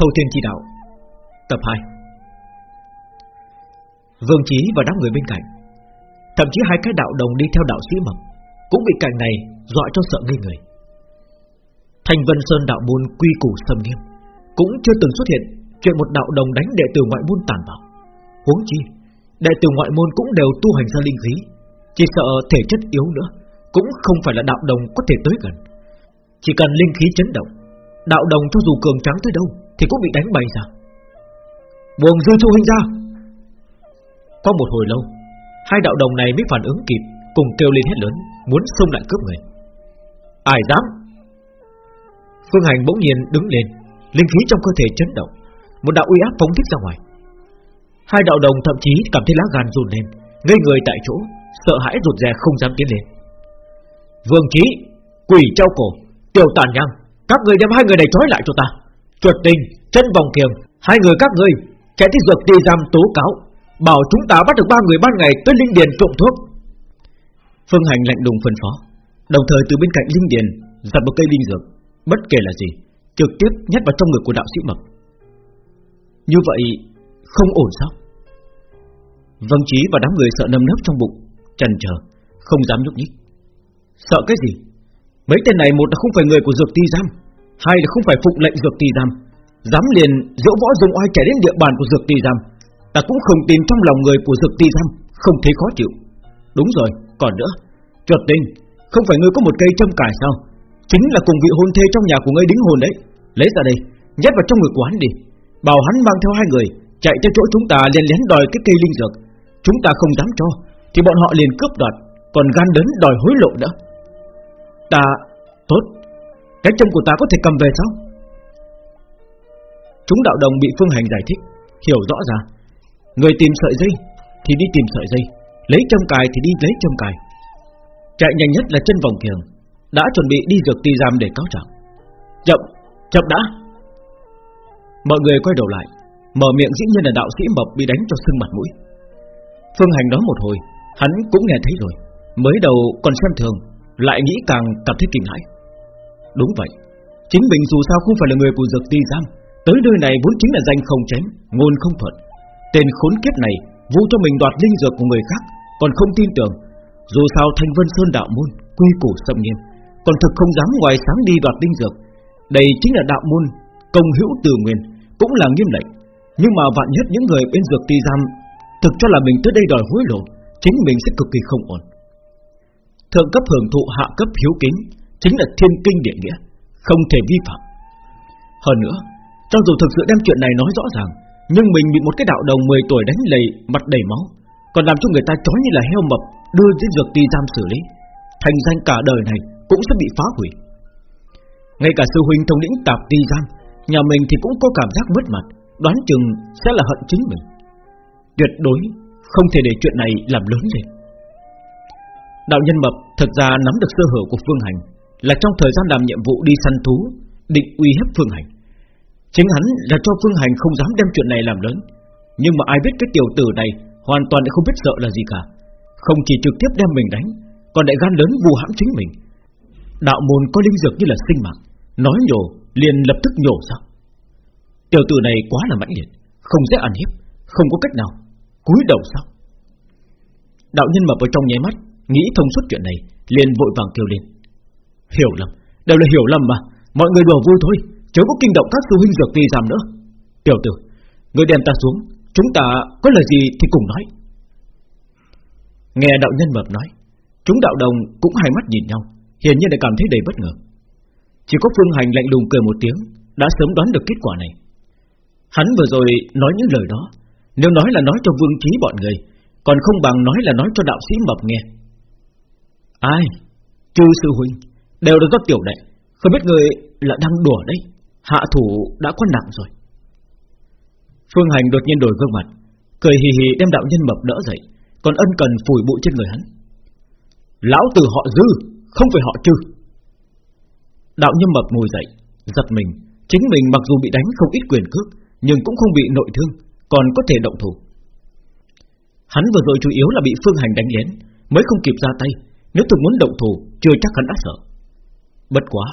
Thâu Thiên Chi Đạo. Tập 2 Vương Chí và đám người bên cạnh, Thậm chí hai cái đạo đồng đi theo đạo sĩ mập Cũng bị cảnh này dọa cho sợ ngây người. Thành Vân Sơn đạo môn quy củ sâm nghiêm, Cũng chưa từng xuất hiện Chuyện một đạo đồng đánh đệ tử ngoại môn tàn bạo. Huống chi, Đệ tử ngoại môn cũng đều tu hành ra linh khí, Chỉ sợ thể chất yếu nữa, Cũng không phải là đạo đồng có thể tới gần. Chỉ cần linh khí chấn động, Đạo đồng cho dù cường trắng tới đâu thì cũng bị đánh bay ra. Buồng dư chu huynh ra. Có một hồi lâu, Hai đạo đồng này mới phản ứng kịp, Cùng kêu lên hết lớn, Muốn xông lại cướp người. Ai dám? Phương Hành bỗng nhiên đứng lên, Linh khí trong cơ thể chấn động, Một đạo uy áp phóng thích ra ngoài. Hai đạo đồng thậm chí cảm thấy lá gan run lên, Ngây người tại chỗ, Sợ hãi rụt rè không dám tiến lên. Vương Chí, Quỷ trao cổ, Tiểu tàn nhang, Các người đem hai người này trói lại cho ta. Chuột tình, Chân vòng kiềng, Hai người các ngươi Chạy tới dược ti giam tố cáo, Bảo chúng ta bắt được ba người ban ngày tới Linh Điền trộm thuốc. Phương Hành lạnh đùng phân phó, Đồng thời từ bên cạnh Linh Điền Giặt một cây linh dược, Bất kể là gì, Trực tiếp nhét vào trong người của đạo sĩ mập. Như vậy, không ổn sao? Vâng Chí và đám người sợ nâm nấp trong bụng Trần chờ, Không dám nhúc nhích. Sợ cái gì? Mấy tên này một là không phải người của dược ti giam Hai là không phải phụng lệnh dược tỳ giam. Dám liền dỗ võ dùng oai chạy đến địa bàn của dược tỳ giam. Ta cũng không tin trong lòng người của dược tỳ giam Không thấy khó chịu. Đúng rồi, còn nữa. Chuột tinh, không phải ngươi có một cây châm cài sao? Chính là cùng vị hôn thê trong nhà của ngươi đính hồn đấy. Lấy ra đây, nhét vào trong người của hắn đi. Bảo hắn mang theo hai người Chạy tới chỗ chúng ta liền lén đòi cái cây linh dược. Chúng ta không dám cho Thì bọn họ liền cướp đoạt Còn gan đến đòi hối lộ nữa. Ta, tốt. Cái chân của ta có thể cầm về sao? Chúng đạo đồng bị Phương Hành giải thích Hiểu rõ ra. Người tìm sợi dây Thì đi tìm sợi dây Lấy châm cài thì đi lấy châm cài. Chạy nhanh nhất là chân vòng kiềng Đã chuẩn bị đi dược ti giam để cáo trạng. Chậm, chậm đã. Mọi người quay đầu lại Mở miệng dĩ nhiên là đạo sĩ mập bị đánh cho sưng mặt mũi. Phương Hành nói một hồi Hắn cũng nghe thấy rồi Mới đầu còn xem thường Lại nghĩ càng cảm thấy kinh hãi. Đúng vậy. Chính mình dù sao không phải là người của dược ti giam Tới nơi này vốn chính là danh không chém, Ngôn không thuận Tên khốn kiếp này Vu cho mình đoạt linh dược của người khác, Còn không tin tưởng. Dù sao Thanh Vân Sơn đạo môn Quy củ sâm nghiêm, Còn thực không dám ngoài sáng đi đoạt linh dược. Đây chính là đạo môn Công hữu từ nguyên, Cũng là nghiêm lệnh. Nhưng mà vạn nhất những người bên dược ti giam Thực cho là mình tới đây đòi hối lộ, Chính mình sẽ cực kỳ không ổn. Thượng cấp hưởng thụ, hạ cấp hiếu kính Chính là thiên kinh địa nghĩa, Không thể vi phạm. Hơn nữa, Cho dù thực sự đem chuyện này nói rõ ràng, Nhưng mình bị một cái đạo đồng 10 tuổi đánh lầy, Mặt đầy máu, Còn làm cho người ta chói như là heo mập, Đưa đến dược ti giam xử lý. Thành danh cả đời này cũng sẽ bị phá hủy. Ngay cả sư huynh thông lĩnh tạp ti giam, Nhà mình thì cũng có cảm giác mất mặt, Đoán chừng sẽ là hận chính mình. Tuyệt đối không thể để chuyện này làm lớn lên. Đạo nhân mập thật ra nắm được sơ hở của Phương Hành là trong thời gian làm nhiệm vụ đi săn thú, Định uy hiếp Phương Hành. Chính hắn là cho Phương Hành không dám đem chuyện này làm lớn. Nhưng mà ai biết cái tiểu tử này Hoàn toàn không biết sợ là gì cả. Không chỉ trực tiếp đem mình đánh, Còn lại gan lớn vù hãm chính mình. Đạo môn có linh dược như là sinh mạng, Nói nhổ, liền lập tức nhổ ra. Tiểu tử này quá là mãnh liệt, Không dễ ăn hiếp, Không có cách nào, cúi đầu sao? Đạo nhân mập ở trong nháy mắt, Nghĩ thông suốt chuyện này, liền vội vàng kêu lên. Hiểu lầm. Đều là hiểu lầm mà. Mọi người đùa vui thôi. Chớ có kinh động các sư huynh dược vi giảm nữa. Tiểu tử, Người đem ta xuống. Chúng ta có lời gì thì cùng nói. Nghe đạo nhân mập nói, Chúng đạo đồng cũng hai mắt nhìn nhau, Hiển nhiên là cảm thấy đầy bất ngờ. Chỉ có phương hành lạnh lùng cười một tiếng, Đã sớm đoán được kết quả này. Hắn vừa rồi nói những lời đó, Nếu nói là nói cho vương trí bọn người, Còn không bằng nói là nói cho đạo sĩ mập nghe. Ai? Chư sư huynh Đều là do tiểu đệ. Không biết người là đang đùa đấy. Hạ thủ đã có nặng rồi. Phương Hành đột nhiên đổi gương mặt Cười hì hì đem đạo nhân mập đỡ dậy Còn ân cần phủi bụi trên người hắn. Lão tử họ dư Không phải họ trừ Đạo nhân mập ngồi dậy Giật mình. Chính mình mặc dù bị đánh không ít quyền cước Nhưng cũng không bị nội thương Còn có thể động thủ. Hắn vừa rồi chủ yếu là bị Phương Hành đánh yến, Mới không kịp ra tay. Nếu từng muốn động thủ Chưa chắc hắn đã sợ. Bất quá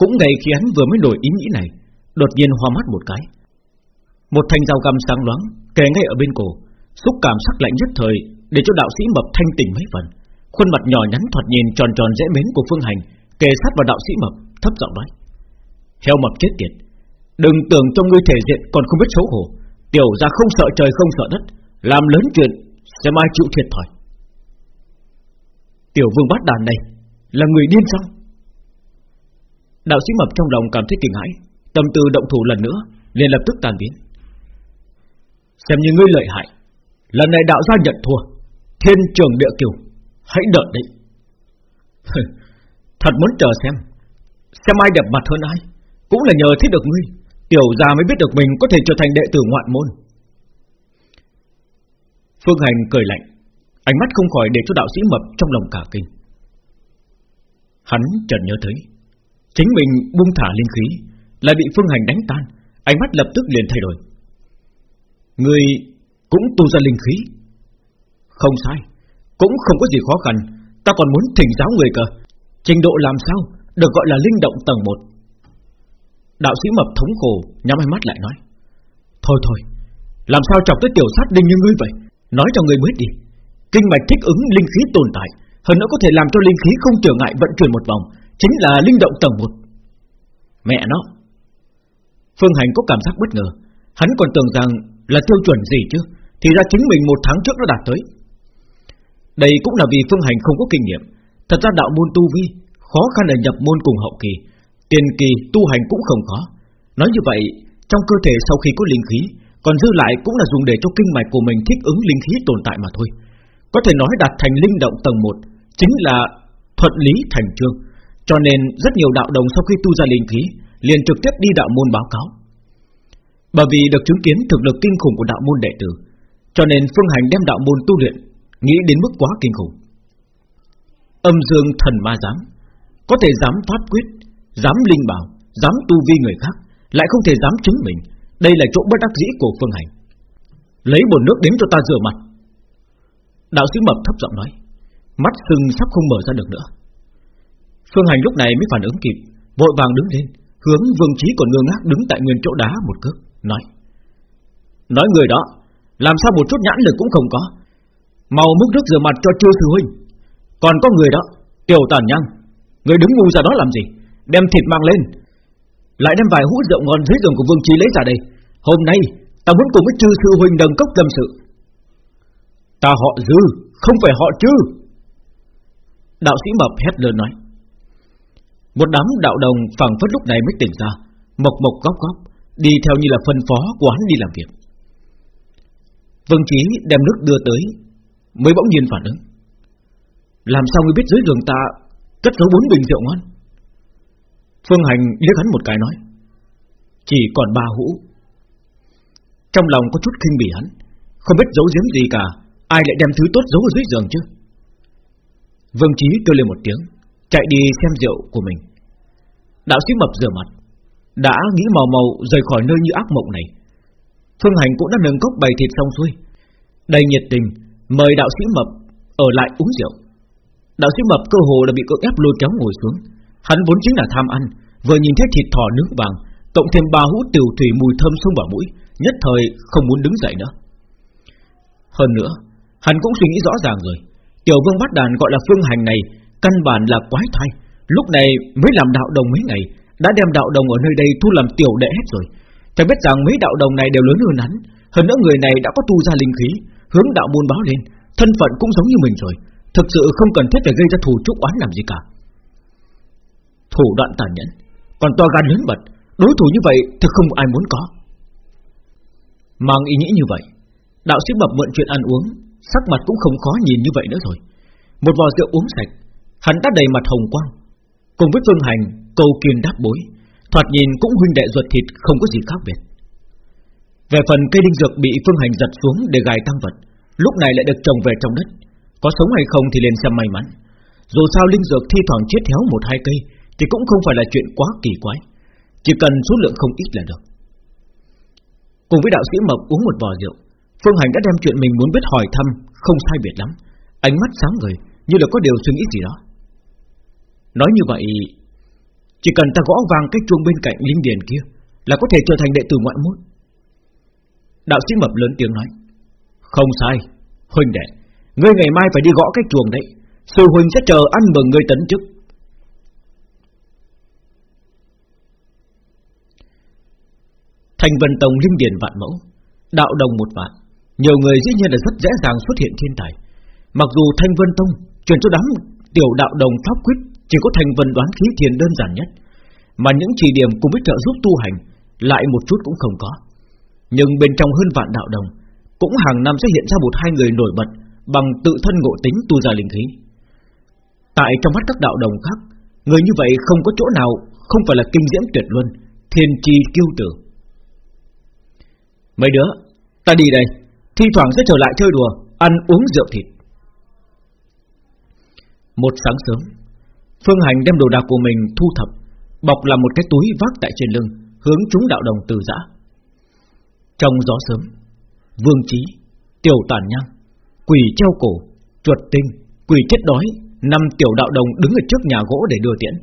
Cũng ngày khi hắn vừa mới nổi ý nghĩ này Đột nhiên hoa mắt một cái Một thanh dao găm sáng loáng kề ngay ở bên cổ, xúc cảm sắc lạnh nhất thời để cho đạo sĩ mập thanh tỉnh mấy phần. Khuôn mặt nhỏ nhắn thoạt nhìn tròn tròn dễ mến của Phương Hành kề sát vào đạo sĩ mập, thấp giọng nói: "Heo mập chết tiệt, đừng tưởng trong ngươi thể diện còn không biết xấu hổ, tiểu gia không sợ trời không sợ đất, làm lớn chuyện sẽ mai chịu thiệt thòi." Tiểu vương bát đàn này là người điên sao? Đạo sĩ mập trong lòng cảm thấy kinh hãi, tâm tư động thủ lần nữa, liền lập tức tan biến. Xem như ngươi lợi hại, lần này đạo gia nhận thua, thiên trường địa kiều, hãy đợi đấy. Thật muốn chờ xem, xem ai đẹp mặt hơn ai, cũng là nhờ thấy được ngươi, tiểu gia mới biết được mình có thể trở thành đệ tử ngoạn môn. Phương Hành cười lạnh, ánh mắt không khỏi để cho đạo sĩ mập trong lòng cả kinh. Hắn chợt nhớ thấy Chính mình buông thả linh khí, Lại bị phương hành đánh tan, Ánh mắt lập tức liền thay đổi. Người cũng tu ra linh khí. Không sai, Cũng không có gì khó khăn, Ta còn muốn thỉnh giáo người cơ. Trình độ làm sao Được gọi là linh động tầng 1 Đạo sĩ mập thống khổ Nhắm hai mắt lại nói. Thôi thôi, Làm sao chọc tới tiểu sát đinh như ngươi vậy? Nói cho người biết đi. Kinh mạch thích ứng linh khí tồn tại, hơn nữa có thể làm cho linh khí không trở ngại vận chuyển một vòng. Chính là linh động tầng một. Mẹ nó Phương Hành có cảm giác bất ngờ. Hắn còn tưởng rằng là tiêu chuẩn gì chứ? Thì ra chính mình một tháng trước đã đạt tới. Đây cũng là vì Phương Hành không có kinh nghiệm. Thật ra đạo môn tu vi Khó khăn là nhập môn cùng hậu kỳ. Tiền kỳ tu hành cũng không khó. Nói như vậy Trong cơ thể sau khi có linh khí Còn dư lại cũng là dùng để cho kinh mạch của mình thích ứng linh khí tồn tại mà thôi. Có thể nói đạt thành linh động tầng 1 chính là thuận lý thành trương, cho nên rất nhiều đạo đồng sau khi tu ra linh khí liền trực tiếp đi đạo môn báo cáo. Bởi vì được chứng kiến thực lực kinh khủng của đạo môn đệ tử, cho nên Phương Hành đem đạo môn tu luyện nghĩ đến mức quá kinh khủng. Âm dương thần ma dám có thể dám pháp quyết, dám linh bảo, dám tu vi người khác, lại không thể dám chứng mình. Đây là chỗ bất đắc dĩ của Phương Hành. Lấy bồn nước đến cho ta rửa mặt. Đạo sĩ mập thấp giọng nói. Mắt sưng sắp không mở ra được nữa Phương Hành lúc này mới phản ứng kịp, Vội vàng đứng lên, Hướng Vương Chí còn ngơ ngác đứng tại nguyên chỗ đá một cước, Nói Nói người đó, Làm sao một chút nhãn lực cũng không có? Màu múc nước rửa mặt cho chưa sư huynh. Còn có người đó, Tiểu tàn nhang, Người đứng ngu ra đó làm gì? Đem thịt mang lên, Lại đem vài hũ rượu ngon dưới giường của Vương Chí lấy ra đây. Hôm nay, ta muốn cùng với chư sư huynh đồng cốc tâm sự. Ta họ dư, Không phải họ chư Đạo sĩ mập hét lớn nói một đám đạo đồng phẳng phất lúc này mới tỉnh ra, Mộc mộc góc góc, Đi theo như là phân phó của hắn đi làm việc. Vương Chí đem nước đưa tới, Mới bỗng nhiên phản ứng. Làm sao ngươi biết dưới giường ta Cất giấu bốn bình rượu ngon? Phương Hành liếc hắn một cái nói, Chỉ còn ba hũ. Trong lòng có chút kinh bỉ hắn, Không biết giấu giếm gì cả, Ai lại đem thứ tốt giấu ở dưới giường chứ? Vương Chí kêu lên một tiếng Chạy đi xem rượu của mình. Đạo sĩ mập rửa mặt, Đã nghĩ màu màu rời khỏi nơi như ác mộng này. Phương Hành cũng đã nâng cốc bày thịt xong xuôi. Đầy nhiệt tình, Mời đạo sĩ mập ở lại uống rượu. Đạo sĩ mập cơ hồ đã bị cưỡng ép lôi kéo ngồi xuống. Hắn vốn chính là tham ăn, Vừa nhìn thấy thịt thỏ nướng vàng, Cộng thêm ba hũ tiểu thủy mùi thơm xông vào mũi, Nhất thời không muốn đứng dậy nữa. Hơn nữa, Hắn cũng suy nghĩ rõ ràng rồi. Tiểu vương bắt đàn gọi là phương hành này Căn bản là quái thai. Lúc này mới làm đạo đồng mấy ngày, Đã đem đạo đồng ở nơi đây thu làm tiểu đệ hết rồi. Phải biết rằng mấy đạo đồng này đều lớn hơn hắn. Hơn nữa người này đã có tu ra linh khí, Hướng đạo môn báo lên, Thân phận cũng giống như mình rồi. Thực sự không cần thiết phải gây ra thù trúc oán làm gì cả. Thủ đoạn tàn nhẫn, Còn to gan lớn bật, Đối thủ như vậy thực không ai muốn có. Mang ý nghĩ như vậy, Đạo sĩ bập mượn chuyện ăn uống, Sắc mặt cũng không khó nhìn như vậy nữa rồi. Một vò rượu uống sạch Hắn đã đầy mặt hồng quang. Cùng với Phương Hành cầu kiên đáp bối, Thoạt nhìn cũng huynh đệ ruột thịt, không có gì khác biệt. Về phần cây đinh dược bị Phương Hành giật xuống để gài tăng vật, Lúc này lại được trồng về trong đất. Có sống hay không thì lên xem may mắn. Dù sao linh dược thi thoảng chết héo một hai cây, Thì cũng không phải là chuyện quá kỳ quái. Chỉ cần số lượng không ít là được. Cùng với đạo sĩ Mộc uống một vò rượu, Phương Hành đã đem chuyện mình muốn biết hỏi thăm Không sai biệt lắm. Ánh mắt sáng người như là có điều suy nghĩ gì đó. Nói như vậy, Chỉ cần ta gõ vang cái chuông bên cạnh linh điền kia Là có thể trở thành đệ tử ngoại môn. Đạo sĩ mập lớn tiếng nói, Không sai, Huynh đệ, Ngươi ngày mai phải đi gõ cái chuồng đấy, Sư huynh sẽ chờ ăn mừng ngươi tấn chức. Thành Vân Tông, linh điền vạn mẫu, Đạo đồng một vạn, Nhiều người dĩ nhiên là rất dễ dàng xuất hiện thiên tài. Mặc dù Thanh Vân Tông Truyền cho đám tiểu đạo đồng pháp quyết chỉ có thành vân đoán khí thiền đơn giản nhất, Mà những chỉ điểm cùng với trợ giúp tu hành Lại một chút cũng không có. Nhưng bên trong hơn vạn đạo đồng, Cũng hàng năm sẽ hiện ra một hai người nổi bật Bằng tự thân ngộ tính tu ra linh khí. Tại trong mắt các đạo đồng khác, Người như vậy không có chỗ nào Không phải là kinh diễm tuyệt luân, Thiên chi kiêu tử. Mấy đứa, Ta đi đây, Thi thoảng sẽ trở lại chơi đùa, Ăn uống rượu thịt. Một sáng sớm Phương Hành đem đồ đạc của mình thu thập, Bọc làm một cái túi vác tại trên lưng, Hướng chúng đạo đồng từ giã. Trong gió sớm, Vương Trí Tiểu Tản Nhang Quỷ treo cổ, Chuột tinh Quỷ chết đói, Năm tiểu đạo đồng đứng ở trước nhà gỗ để đưa tiễn.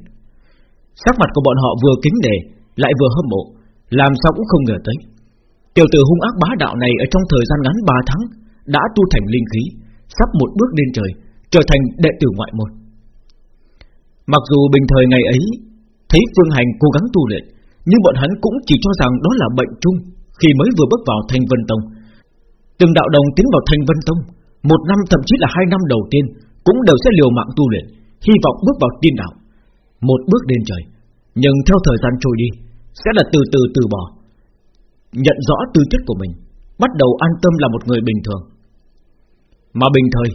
Sắc mặt của bọn họ vừa kính đề Lại vừa hâm mộ, Làm sao cũng không ngờ tới. Tiểu tử hung ác bá đạo này Ở trong thời gian ngắn 3 tháng, Đã tu thành linh khí, Sắp một bước lên trời, Trở thành đệ tử ngoại môn. Mặc dù bình thời ngày ấy, Thấy Phương Hành cố gắng tu luyện, Nhưng bọn hắn cũng chỉ cho rằng đó là bệnh chung Khi mới vừa bước vào Thanh Vân Tông. Từng đạo đồng tiến vào Thanh Vân Tông, Một năm thậm chí là hai năm đầu tiên, Cũng đều sẽ liều mạng tu luyện, Hy vọng bước vào tiên đạo. Một bước lên trời, Nhưng theo thời gian trôi đi, Sẽ là từ từ từ bỏ. Nhận rõ tư chất của mình, Bắt đầu an tâm là một người bình thường. Mà bình thời,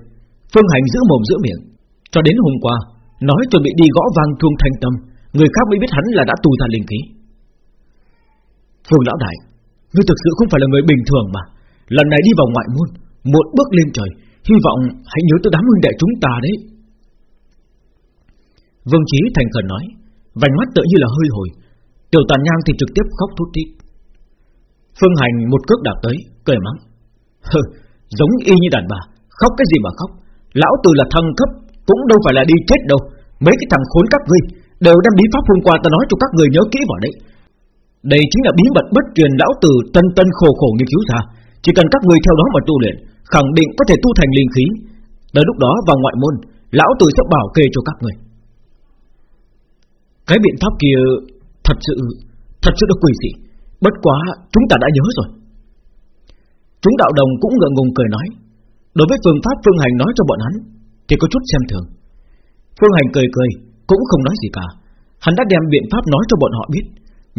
Phương Hành giữ mồm giữ miệng, Cho đến hôm qua Nói chuẩn bị đi gõ vang thương thanh tâm Người khác mới biết hắn là đã tù ra linh khí. Phương Lão Đại Ngươi thực sự không phải là người bình thường mà. Lần này đi vào ngoại môn Một bước lên trời Hy vọng hãy nhớ tới đám huynh đệ chúng ta đấy. Vương Chí thành khẩn nói Vành mắt tự như là hơi hồi. Tiểu tàn nhang thì trực tiếp khóc thút thít. Phương Hành một cước đạp tới Cười mắng Hừ, giống y như đàn bà Khóc cái gì mà khóc? Lão tử là thăng cấp cũng đâu phải là đi chết đâu. Mấy cái thằng khốn các ngươi Đều đem bí pháp hôm qua ta nói cho các người nhớ kỹ vào đấy. Đây chính là bí mật bất truyền lão tử tân tân khổ khổ nghiên cứu ra. Chỉ cần các người theo đó mà tu luyện, Khẳng định có thể tu thành linh khí. Tới lúc đó vào ngoại môn, Lão tử sẽ bảo kê cho các người Cái biện pháp kia Thật sự Thật sự được quỷ dị. Bất quá chúng ta đã nhớ rồi. Chúng đạo đồng cũng ngượng ngùng cười nói. Đối với phương pháp Phương Hành nói cho bọn hắn thì có chút xem thường. Phương Hành cười cười, Cũng không nói gì cả. Hắn đã đem biện pháp nói cho bọn họ biết,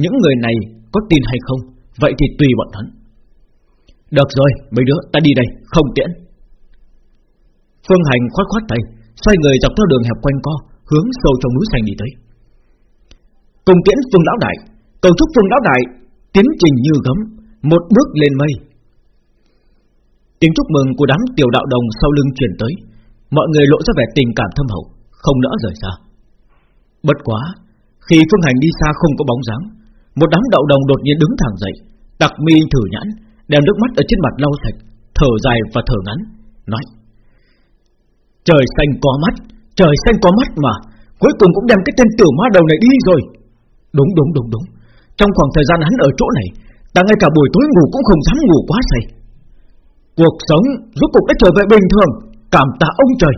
Những người này có tin hay không, Vậy thì tùy bọn hắn. Được rồi, mấy đứa, ta đi đây, Không tiễn. Phương Hành khoát khoát tay, Xoay người dọc theo đường hẹp quanh co, Hướng sâu trong núi xanh đi tới. Cùng tiễn Phương Lão Đại, Cầu chúc Phương Lão Đại Tiến trình như gấm, Một bước lên mây. Tiếng chúc mừng của đám tiểu đạo đồng sau lưng truyền tới. Mọi người lộ ra vẻ tình cảm thâm hậu, Không nỡ rời xa. Bất quá, Khi phương hành đi xa không có bóng dáng, Một đám đạo đồng đột nhiên đứng thẳng dậy Đặc mi thử nhãn, Đem nước mắt ở trên mặt lau sạch, Thở dài và thở ngắn, Nói, Trời xanh có mắt, Trời xanh có mắt mà, Cuối cùng cũng đem cái tên tử ma đầu này đi rồi. Đúng đúng đúng đúng. Trong khoảng thời gian hắn ở chỗ này, Ta ngay cả buổi tối ngủ cũng không dám ngủ quá say. Cuộc sống rốt cuộc đã trở về bình thường. Cảm tạ ông trời.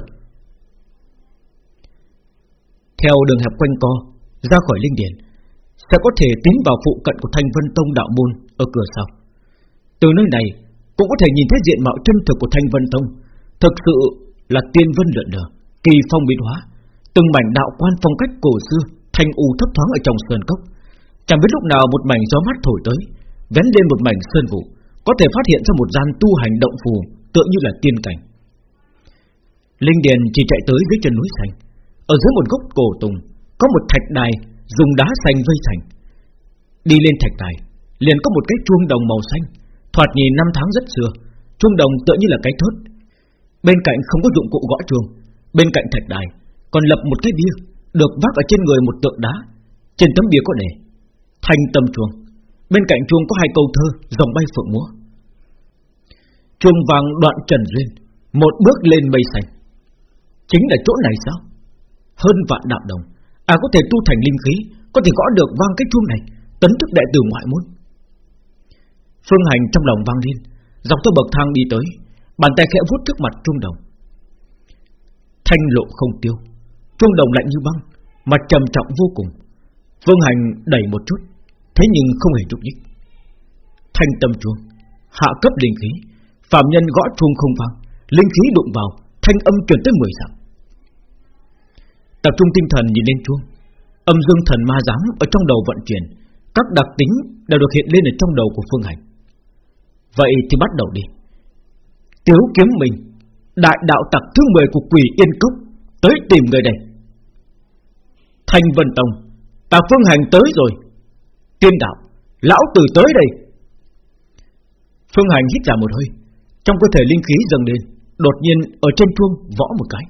Theo đường hẹp quanh co, Ra khỏi linh điển Sẽ có thể tiến vào phụ cận của Thanh Vân Tông đạo môn Ở cửa sau. Từ nơi này, cũng có thể nhìn thấy diện mạo chân thực của Thanh Vân Tông. Thực sự là tiên vân lượn lờ, Kỳ phong biến hóa. Từng mảnh đạo quan phong cách cổ xưa, Thanh u thấp thoáng ở trong sơn cốc. Chẳng biết lúc nào một mảnh gió mát thổi tới, Vén lên một mảnh sơn vụ, có thể phát hiện ra một gian tu hành động phù, tựa như là tiên cảnh. Linh Điền chỉ chạy tới dưới chân núi xanh, ở dưới một gốc cổ tùng có một thạch đài dùng đá xanh vây thành. Đi lên thạch đài, liền có một cái chuông đồng màu xanh, thoạt nhìn năm tháng rất xưa, chuông đồng tựa như là cái thớt. Bên cạnh không có dụng cụ gõ chuông, bên cạnh thạch đài còn lập một cái bia được vác ở trên người một tượng đá. Trên tấm bia có đề: Thanh tâm chuông. Bên cạnh chuông có hai câu thơ dòng bay phượng múa. Chuông vàng đoạn trần duyên Một bước lên mây xanh Chính là chỗ này sao? Hơn vạn đạo đồng. À có thể tu thành linh khí, Có thể gõ được vang cái chuông này, Tấn thức đệ tử ngoại môn. Phương Hành trong lòng vang lên, Dọc theo bậc thang đi tới, Bàn tay khẽ vuốt trước mặt Trung Đồng. Thanh lộ không tiêu Trung Đồng lạnh như băng, Mặt trầm trọng vô cùng. Phương Hành đẩy một chút, Thế nhưng không hề trục nhích. Thanh tâm chuông, Hạ cấp linh khí Phạm nhân gõ chuông không vang, Linh khí đụng vào, Thanh âm truyền tới 10 dặm. Tập trung tinh thần nhìn lên chuông Âm dương thần ma giám ở trong đầu vận chuyển, Các đặc tính đều được hiện lên ở trong đầu của Phương Hành. Vậy thì bắt đầu đi. Tiếu kiếm mình, Đại đạo tặc thứ 10 của quỷ Yên Cốc, Tới tìm người đây Thanh Vân Tông, Ta Phương Hành tới rồi. Tiên đạo, Lão tử tới đây. Phương Hành hít ra một hơi, Trong cơ thể linh khí dâng lên, Đột nhiên ở trên chuông võ một cái.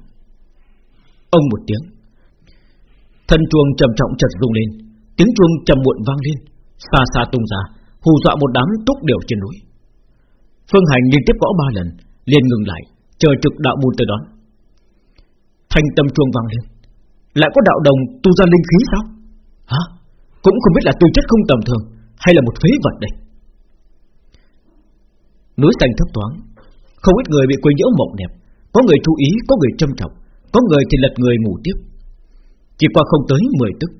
Ông một tiếng Thân chuông trầm trọng chợt rung lên Tiếng chuông trầm muộn vang lên Xa xa tung ra Hù dọa một đám túc đều trên núi. Phương Hành liên tiếp gõ ba lần liền ngừng lại Chờ trực đạo môn tới đón. Thanh tâm chuông vang lên. Lại có đạo đồng tu ra linh khí sao? Hả? Cũng không biết là tư chất không tầm thường Hay là một phế vật đây? Núi xanh thấp thoáng Không ít người bị quấy nhiễu mộng đẹp. Có người chú ý, có người châm trọng Có người thì lật người ngủ tiếp. Chỉ qua không tới 10 tức,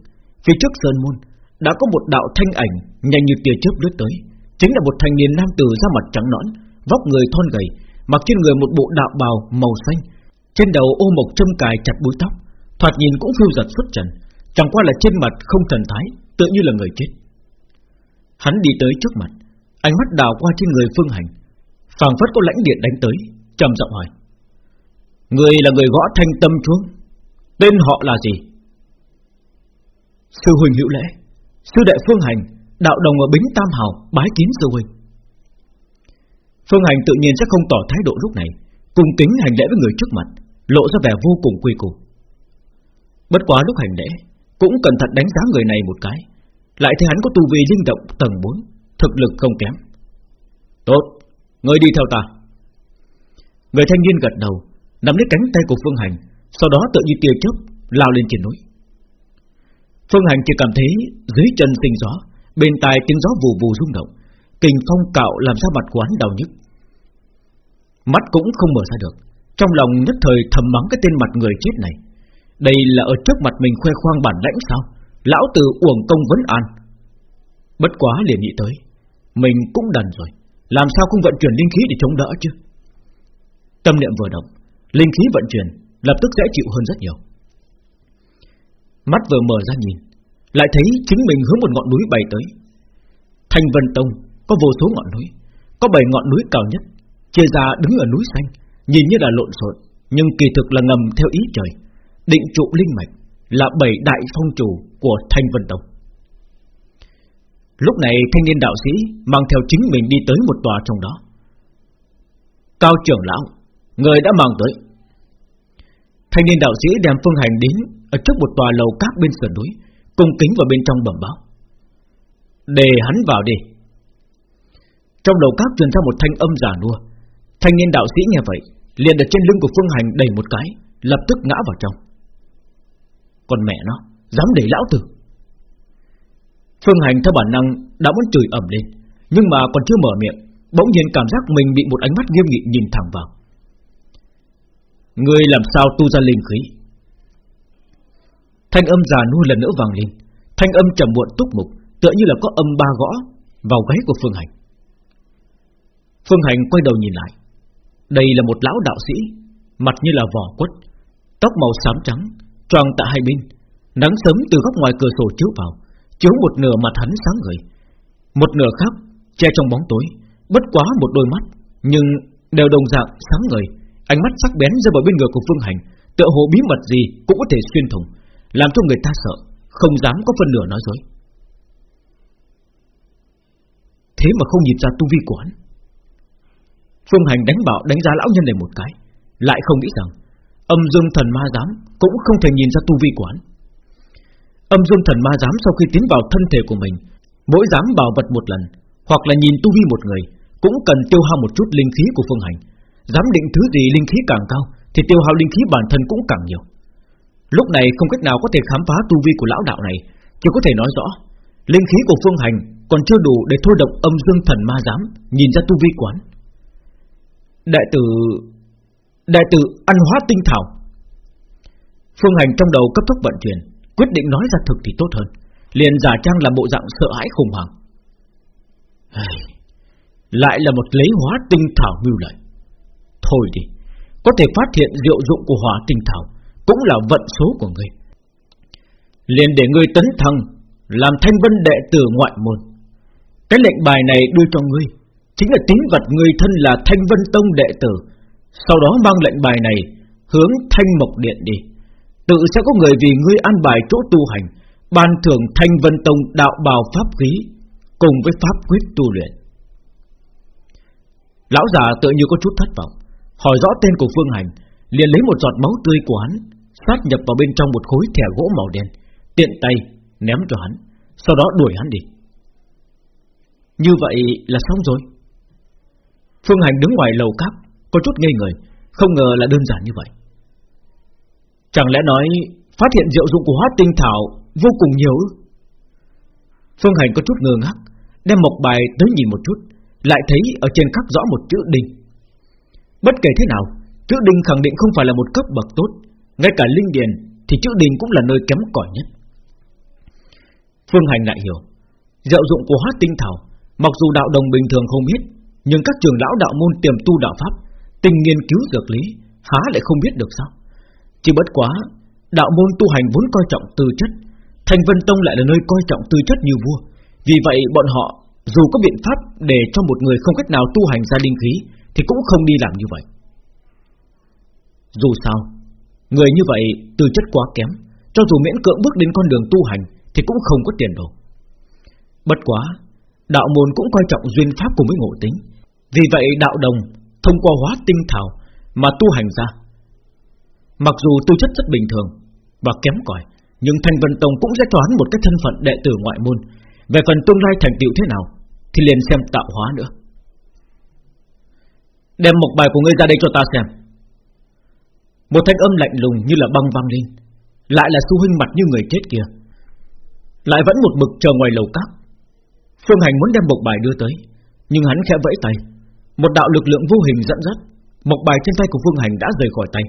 Phía trước sơn môn Đã có một đạo thanh ảnh Nhanh như tia chớp lướt tới. Chính là một thanh niên nam tử da mặt trắng nõn, Vóc người thon gầy, Mặc trên người một bộ đạo bào màu xanh. Trên đầu ô mộc châm cài chặt búi tóc, Thoạt nhìn cũng phiêu giật xuất trần, Chẳng qua là trên mặt không thần thái Tự như là người chết. Hắn đi tới trước mặt, Ánh mắt đào qua trên người phương hành, phảng phất có lãnh điện đánh tới, trầm giọng hỏi Người là người gõ thanh tâm chuông Tên họ là gì? Sư huynh hữu lễ, Sư đệ phương hành, Đạo đồng ở Bính Tam Hào, bái kiến sư huynh. Phương hành tự nhiên sẽ không tỏ thái độ lúc này, Cùng kính hành lễ với người trước mặt, Lộ ra vẻ vô cùng quy củ. Bất quá lúc hành lễ, Cũng cẩn thận đánh giá người này một cái, Lại thấy hắn có tu vi linh động tầng 4 Thực lực không kém. Tốt, Người đi theo ta. Người thanh niên gật đầu, Nắm lấy cánh tay của Phương Hành, Sau đó tự như tiêu chớp lao lên trên núi. Phương Hành chỉ cảm thấy Dưới chân sinh gió, Bên tai tiếng gió vù vù rung động, Kình phong cạo làm sao mặt quán đau nhức. Mắt cũng không mở ra được, Trong lòng nhất thời thầm mắng cái tên mặt người chết này. Đây là ở trước mặt mình khoe khoang bản lãnh sao? Lão tử uổng công vấn an. Bất quá liền nghĩ tới, Mình cũng đần rồi, Làm sao không vận chuyển linh khí để chống đỡ chứ? Tâm niệm vừa động, Linh khí vận chuyển Lập tức dễ chịu hơn rất nhiều. Mắt vừa mở ra nhìn Lại thấy chính mình hướng một ngọn núi bay tới Thanh Vân Tông có vô số ngọn núi, có bảy ngọn núi cao nhất, chia ra đứng ở núi xanh, nhìn như là lộn xộn, nhưng kỳ thực là ngầm theo ý trời, định trụ linh mạch là bảy đại phong chủ của Thanh Vân Tông. Lúc này thanh niên đạo sĩ mang theo chính mình đi tới một tòa trong đó. Cao trưởng lão, người đã mang tới. Thanh niên đạo sĩ đem phương hành đến ở trước một tòa lầu các bên sườn núi, cung kính vào bên trong bẩm báo. Để hắn vào đi. Trong đầu các truyền ra một thanh âm giả nua. Thanh niên đạo sĩ nghe vậy liền đặt trên lưng của Phương Hành đầy một cái Lập tức ngã vào trong. Còn mẹ nó Dám để lão tử. Phương Hành theo bản năng đã muốn chửi ầm lên Nhưng mà còn chưa mở miệng Bỗng nhiên cảm giác mình bị một ánh mắt nghiêm nghị nhìn thẳng vào. Ngươi làm sao tu ra linh khí? Thanh âm già nua lần nữa vang lên. Thanh âm trầm muộn túc mục, Tựa như là có âm ba gõ Vào gáy của Phương Hành. Phương Hành quay đầu nhìn lại. Đây là một lão đạo sĩ, Mặt như là vỏ quất, Tóc màu xám trắng Tròn tại hai bên, Nắng sớm từ góc ngoài cửa sổ chiếu vào, Chiếu một nửa mặt hắn sáng ngời. Một nửa khác che trong bóng tối, Bất quá một đôi mắt, Nhưng đều đồng dạng sáng ngời. Ánh mắt sắc bén rơi vào bên người của Phương Hành, Tựa hồ bí mật gì cũng có thể xuyên thủng. Làm cho người ta sợ, Không dám có phân nửa nói dối. Thế mà không nhìn ra tu vi của hắn. Phương Hành đánh bảo, đánh giá lão nhân này một cái, Lại không nghĩ rằng Âm dương thần ma giám Cũng không thể nhìn ra tu vi của hắn. Âm dương thần ma giám sau khi tiến vào thân thể của mình, Mỗi dám bảo vật một lần, Hoặc là nhìn tu vi một người, Cũng cần tiêu hao một chút linh khí của Phương Hành. Dám định thứ gì linh khí càng cao, Thì tiêu hao linh khí bản thân cũng càng nhiều. Lúc này không cách nào có thể khám phá tu vi của lão đạo này. Chỉ có thể nói rõ, Linh khí của Phương Hành Còn chưa đủ để thôi động âm dương thần ma giám Nhìn ra tu vi quán. Đại tử Đại tử ăn hóa tinh thảo. Phương Hành trong đầu cấp tốc vận chuyển, Quyết định nói ra thực thì tốt hơn, Liền giả trang là bộ dạng sợ hãi khủng hoảng. Lại là một lấy hóa tinh thảo mưu lợi. Thôi đi, Có thể phát hiện diệu dụng của hóa tinh thảo cũng là vận số của ngươi Liền để ngươi tấn thăng, Làm thanh vân đệ tử ngoại môn. Cái lệnh bài này đưa cho ngươi, Chính là tín vật ngươi thân là thanh vân tông đệ tử. Sau đó mang lệnh bài này, Hướng thanh mộc điện đi. Tự sẽ có người vì ngươi an bài chỗ tu hành, Ban thưởng thanh vân tông đạo bào pháp khí, Cùng với pháp quyết tu luyện. Lão già tự như có chút thất vọng, Hỏi rõ tên của Phương Hành, liền lấy một giọt máu tươi của hắn Sát nhập vào bên trong một khối thẻ gỗ màu đen, Tiện tay ném cho hắn, Sau đó đuổi hắn đi. Như vậy là xong rồi. Phương Hành đứng ngoài lầu cáp Có chút ngây người, Không ngờ là đơn giản như vậy. Chẳng lẽ nói Phát hiện diệu dụng của hóa tinh thảo Vô cùng nhiều Phương Hành có chút ngơ ngác, Đem một bài tới nhìn một chút, Lại thấy ở trên khắc rõ một chữ đinh. Bất kể thế nào, Chữ đinh khẳng định không phải là một cấp bậc tốt ngay cả linh điền Thì chữ đình cũng là nơi kém cỏi nhất. Phương Hành lại hiểu Diệu dụng của hóa tinh thảo, Mặc dù đạo đồng bình thường không biết, Nhưng các trường lão đạo môn tiềm tu đạo pháp, Tình nghiên cứu dược lý, Há lại không biết được sao. Chỉ bất quá, Đạo môn tu hành vốn coi trọng tư chất, Thành Vân Tông lại là nơi coi trọng tư chất như vua. Vì vậy, bọn họ, Dù có biện pháp để cho một người không cách nào tu hành ra linh khí, Thì cũng không đi làm như vậy. Dù sao Người như vậy, tư chất quá kém. Cho dù miễn cưỡng bước đến con đường tu hành, Thì cũng không có tiền đồ. Bất quá, Đạo môn cũng coi trọng duyên pháp của mấy ngộ tính. Vì vậy, đạo đồng, Thông qua hóa tinh thảo Mà tu hành ra. Mặc dù tư chất rất bình thường Và kém cỏi, Nhưng Thanh Vân Tông cũng sẽ toán một cái thân phận đệ tử ngoại môn. Về phần tương lai thành tựu thế nào, Thì liền xem tạo hóa nữa. Đem một bài của ngươi ra đây cho ta xem. Một thanh âm lạnh lùng như là băng vang lên. Lại là sư huynh mặt như người chết kia. Lại vẫn một mực chờ ngoài lầu cát Phương Hành muốn đem một bài đưa tới, Nhưng hắn khẽ vẫy tay. Một đạo lực lượng vô hình dẫn dắt, Một bài trên tay của Phương Hành đã rời khỏi tay.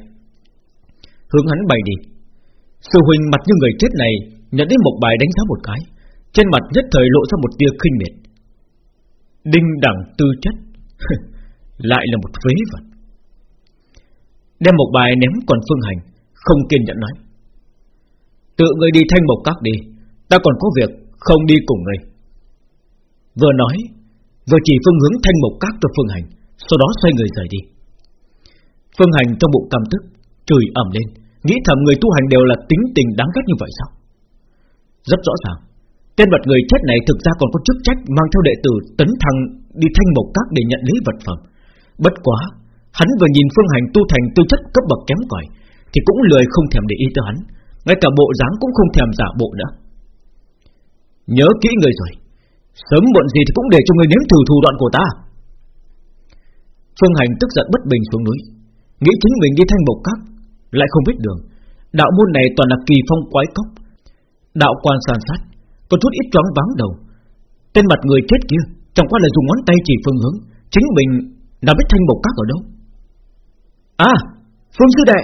Hướng hắn bay đi. Sư huynh mặt như người chết này Nhận đến một bài đánh giá một cái, Trên mặt nhất thời lộ ra một tia khinh miệt. Đinh đẳng tư chất. Lại là một phế vật. Đem một bài ném còn phương hành, Không kiên nhẫn nói. Tự người đi thanh một các đi, Ta còn có việc không đi cùng người Vừa nói, Vừa chỉ phương hướng thanh một các cho phương hành, Sau đó xoay người rời đi. Phương hành trong bụng căm tức, Chửi ẩm lên, Nghĩ thầm người tu hành đều là tính tình đáng ghét như vậy sao? Rất rõ ràng, Tên vật người chết này thực ra còn có chức trách Mang theo đệ tử tấn thăng Đi thanh mộc các để nhận lấy vật phẩm. Bất quá Hắn vừa nhìn phương hành tu thành tư chất cấp bậc kém cỏi Thì cũng lười không thèm để ý tới hắn. Ngay cả bộ dáng cũng không thèm giả bộ nữa. Nhớ kỹ người rồi. Sớm muộn gì thì cũng để cho người nếm thử thủ đoạn của ta. Phương Hành tức giận bất bình xuống núi. Nghĩ chính mình đi thanh bộc các lại không biết đường. Đạo môn này toàn là kỳ phong quái cốc, đạo quan sàn sát, có chút ít choáng váng đầu. Tên mặt người chết kia, chẳng qua là dùng ngón tay chỉ phương hướng, chính mình đã biết thanh bộc các ở đâu. À, Phương sư đệ.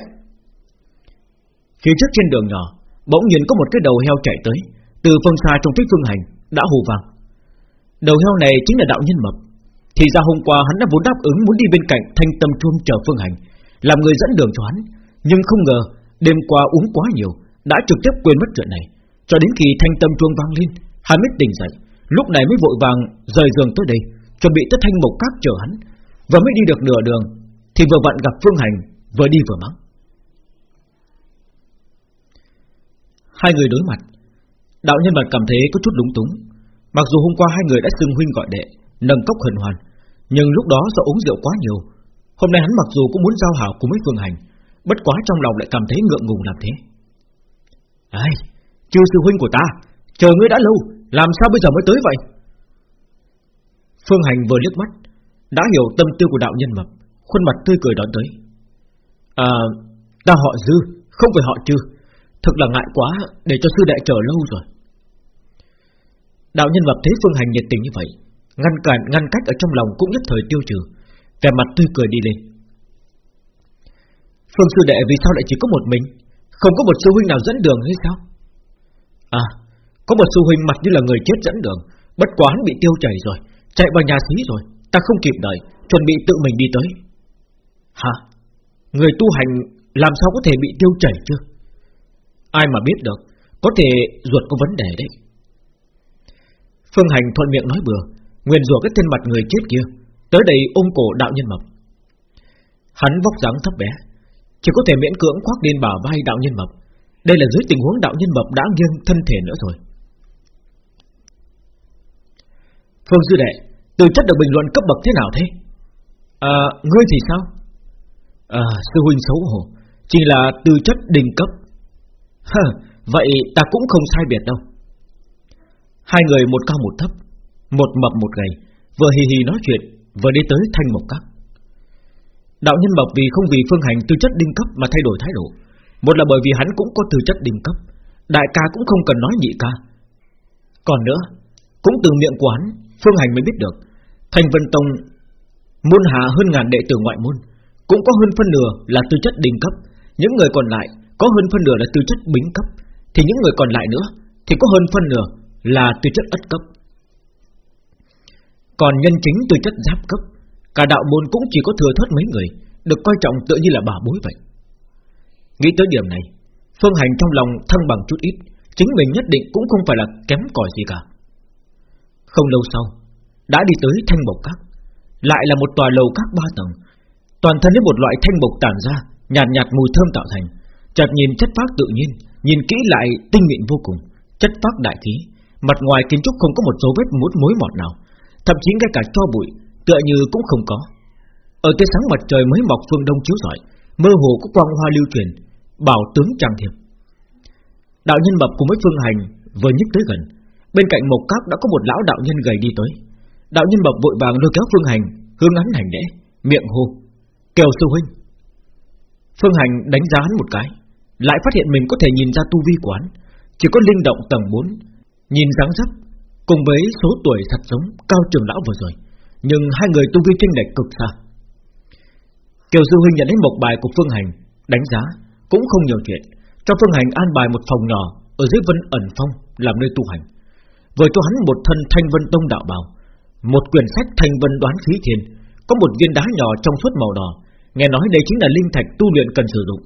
Phía trước trên đường nhỏ, bỗng nhìn có một cái đầu heo chạy tới, từ phương xa trong phía phương hành đã hù vang. Đầu heo này chính là đạo nhân mập. Thì ra hôm qua hắn đã vốn đáp ứng muốn đi bên cạnh thanh tâm chuông chờ phương hành, làm người dẫn đường cho hắn, nhưng không ngờ Đêm qua uống quá nhiều Đã trực tiếp quên mất chuyện này Cho đến khi thanh tâm chuông vang lên Hắn mới tỉnh dậy Lúc này mới vội vàng rời giường tới đây Chuẩn bị tới thanh mộc các chờ hắn Và mới đi được nửa đường thì vừa vặn gặp Phương Hành, Vừa đi vừa mắng. Hai người đối mặt, Đạo nhân vật cảm thấy có chút lúng túng. Mặc dù hôm qua hai người đã xưng huynh gọi đệ, Nâng cốc hần hoàn, Nhưng lúc đó do uống rượu quá nhiều, Hôm nay hắn mặc dù cũng muốn giao hảo cùng với Phương Hành, Bất quá trong lòng lại cảm thấy ngượng ngùng làm thế. Ai Chư sư huynh của ta, Chờ ngươi đã lâu, Làm sao bây giờ mới tới vậy? Phương Hành vừa liếc mắt, Đã hiểu tâm tư của đạo nhân mập. Khuôn mặt tươi cười đón tới. À Ta họ dư, Không phải họ chư thật là ngại quá, Để cho sư đệ chờ lâu rồi. Đạo nhân gặp thế Phương Hành nhiệt tình như vậy, Ngăn cản, ngăn cách ở trong lòng cũng nhất thời tiêu trừ, Vẻ mặt tươi cười đi lên. Phương sư đệ vì sao lại chỉ có một mình? Không có một sư huynh nào dẫn đường hay sao? À Có một sư huynh mặt như là người chết dẫn đường, Bất quá hắn bị tiêu chảy rồi, Chạy vào nhà xí rồi, Ta không kịp đợi, Chuẩn bị tự mình đi tới. Hả? Người tu hành làm sao có thể bị tiêu chảy chứ? Ai mà biết được, Có thể ruột có vấn đề đấy. Phương Hành thuận miệng nói bừa Nguyên rủa cái tên mặt người chết kia. Tới đây ôm cổ đạo nhân mập. Hắn vóc dáng thấp bé, Chỉ có thể miễn cưỡng khoác lên bả vai đạo nhân mập. Đây là dưới tình huống đạo nhân mập đã nghiêng thân thể nữa rồi. Phương Dư Đệ, Từ chất được bình luận cấp bậc thế nào thế? À ngươi thì sao? À sư huynh xấu hổ. Chỉ là tư chất đỉnh cấp. Hờ, Vậy ta cũng không sai biệt đâu. Hai người một cao một thấp Một mập một gầy Vừa hì hì nói chuyện Vừa đi tới thanh một các. Đạo nhân mập vì không vì phương hành tư chất đinh cấp Mà thay đổi thái độ. Một là bởi vì hắn cũng có tư chất đinh cấp. Đại ca cũng không cần nói nhị ca. Còn nữa Cũng từ miệng của hắn Phương hành mới biết được. Thành Vân Tông Môn hạ hơn ngàn đệ tử ngoại môn. Cũng có hơn phân nửa là tư chất đỉnh cấp. Những người còn lại có hơn phân nửa là tư chất bính cấp. Thì những người còn lại nữa Thì có hơn phân nửa là tư chất ất cấp. Còn nhân chính tư chất giáp cấp, Cả đạo môn cũng chỉ có thừa thớt mấy người, Được coi trọng tự như là bà bối vậy. Nghĩ tới điểm này, Phương Hành trong lòng thăng bằng chút ít, Chính mình nhất định cũng không phải là kém cỏi gì cả. Không lâu sau, Đã đi tới thanh bộc các, Lại là một tòa lầu các ba tầng Toàn thân lấy một loại thanh bộc tản ra, Nhạt nhạt mùi thơm tạo thành. Chợt nhìn chất phác tự nhiên, Nhìn kỹ lại tinh mịn vô cùng. Chất phác đại khí Mặt ngoài kiến trúc không có một dấu vết mút mối mọt nào, Thậm chí ngay cả cho bụi, Tựa như cũng không có. Ở tia sáng mặt trời mới mọc phương đông chiếu rọi, Mơ hồ có quang hoa lưu truyền, Bảo tướng trang thiệp. Đạo nhân mập cùng với phương hành Vừa nhích tới gần. Bên cạnh một cát đã có một lão đạo nhân gầy đi tới. Đạo nhân mập vội vàng lôi kéo phương hành, Hướng hắn hành lễ, Miệng hô. Kêu sư huynh. Phương hành đánh giá hắn một cái lại phát hiện mình có thể nhìn ra tu vi quán Chỉ có linh động tầng 4 Nhìn dáng dấp Cùng với số tuổi thật giống Cao trường lão vừa rồi Nhưng hai người tu vi chênh lệch cực xa. Kiều sư Huynh nhận lấy một bài của Phương Hành Đánh giá Cũng không nhiều chuyện Cho Phương Hành an bài một phòng nhỏ Ở dưới vân ẩn phong Làm nơi tu hành. Vừa cho hắn một thân thanh vân tông đạo bào Một quyển sách thanh vân đoán khí thiền, Có một viên đá nhỏ trong suốt màu đỏ Nghe nói đây chính là linh thạch tu luyện cần sử dụng.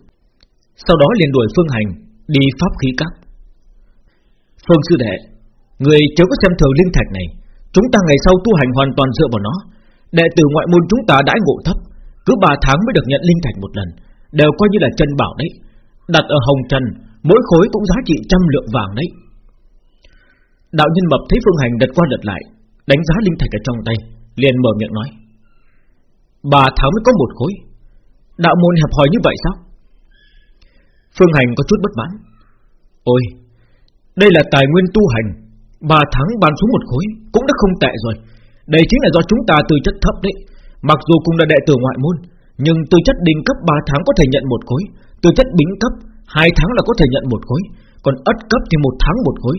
Sau đó liền đuổi Phương Hành, Đi pháp khí các. Phương sư đệ, Người chớ có xem thường linh thạch này. Chúng ta ngày sau tu hành hoàn toàn dựa vào nó. Đệ tử ngoại môn chúng ta đãi ngộ thấp, Cứ 3 tháng mới được nhận linh thạch một lần. Đều coi như là chân bảo đấy. Đặt ở hồng trần, Mỗi khối cũng giá trị trăm lượng vàng đấy. Đạo nhân mập thấy Phương Hành đặt qua lật lại, Đánh giá linh thạch ở trong tay, Liền mở miệng nói. Ba tháng mới có một khối. Đạo môn hẹp hòi như vậy sao? Phương Hành có chút bất mãn. Ôi, Đây là tài nguyên tu hành. Ba tháng ban xuống một khối, Cũng đã không tệ rồi. Đây chính là do chúng ta tư chất thấp đấy. Mặc dù cũng là đệ tử ngoại môn, Nhưng tư chất đỉnh cấp 3 tháng có thể nhận một khối, Tư chất bính cấp 2 tháng là có thể nhận một khối, Còn ất cấp thì một tháng một khối,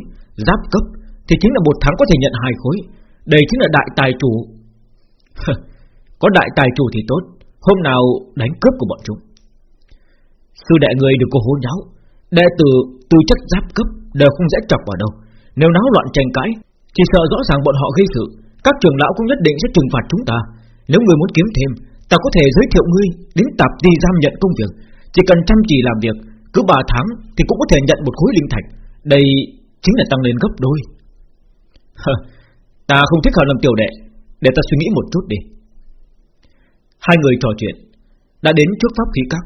Giáp cấp thì chính là một tháng có thể nhận hai khối. Đây chính là đại tài chủ. Có đại tài chủ thì tốt Hôm nào đánh cướp của bọn chúng. Sư đệ người đừng có hố nháo. Đệ tử tư chất giáp cấp Đều không dễ chọc vào đâu. Nếu náo loạn tranh cãi, Chỉ sợ rõ ràng bọn họ gây sự. Các trưởng lão cũng nhất định sẽ trừng phạt chúng ta. Nếu người muốn kiếm thêm, Ta có thể giới thiệu ngươi đến tạp đi giam nhận công việc. Chỉ cần chăm chỉ làm việc, Cứ 3 tháng thì cũng có thể nhận một khối linh thạch. Đây chính là tăng lên gấp đôi. Ta không thích hợp làm tiểu đệ. Để ta suy nghĩ một chút đi. Hai người trò chuyện, Đã đến trước pháp khí các.